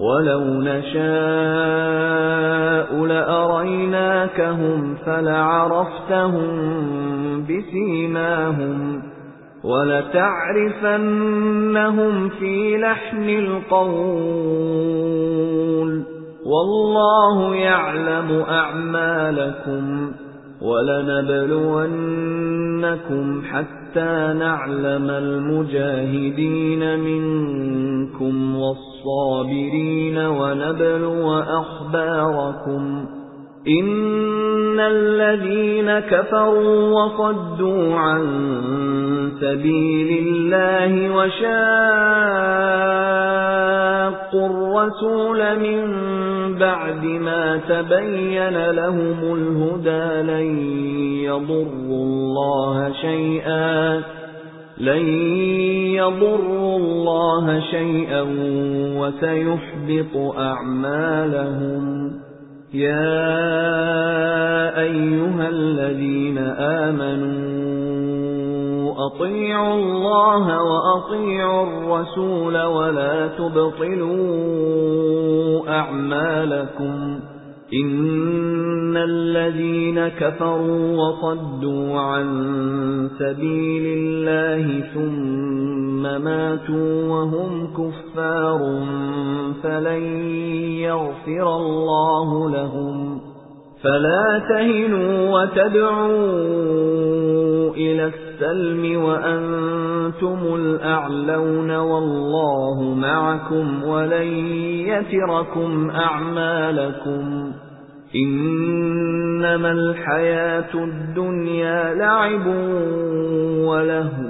وَلَوْ نَشَاءُ لَأَرَيْنَاكَهُمْ فَلَعَرَفْتَهُم بِسِيمَاهُمْ وَلَتَعْرِفَنَّهُمْ فِي لَحْنِ الْقَوْلِ وَاللَّهُ يَعْلَمُ أَعْمَالَكُمْ وَلَنَبْلُوَنَّكُمْ حَتَّى نَعْلَمَ الْمُجَاهِدِينَ مِنكُمْ وَالصَّابِرِينَ وَنَبْلُوَ أَخْبَارَكُمْ إِنَّ الَّذِينَ كَفَرُوا وَصَدُّوا عَن سَبِيلِ اللَّهِ وَشَاقُّوا الرَّسُولَ مِن بَعْدِ مَا تَبَيَّنَ لَهُمُ الْهُدَى لَن يَضُرُّوا اللَّهَ شَيْئًا لَن يَضُرُّوا اللَّهَ شَيْئًا وَسَيُحْبِطُ أَعْمَالَهُمْ. يَا أَيُّهَا الَّذِينَ آمَنُوا أَطِيعُوا اللَّهَ وَأَطِيعُوا الرَّسُولَ وَلَا تُبْطِلُوا أَعْمَالَكُمْ. إِنَّ الَّذِينَ كَفَرُوا وَصَدُّوا عَن سَبِيلِ اللَّهِ ثُمَّ مَاتُوا وَهُمْ كُفَّارٌ فَلَن يَغْفِرَ اللَّهُ لَهُمْ. فَلَا تَهِنُوا وَتَدْعُوا إِلَى السَّلْمِ وَأَنتُمُ الْأَعْلَوْنَ وَاللَّهُ مَعَكُمْ وَلَن يَتِرَكُمْ أَعْمَالَكُمْ. إِنَّمَا الْحَيَاةُ الدُّنْيَا لَعِبٌ وَلَهْوٌ.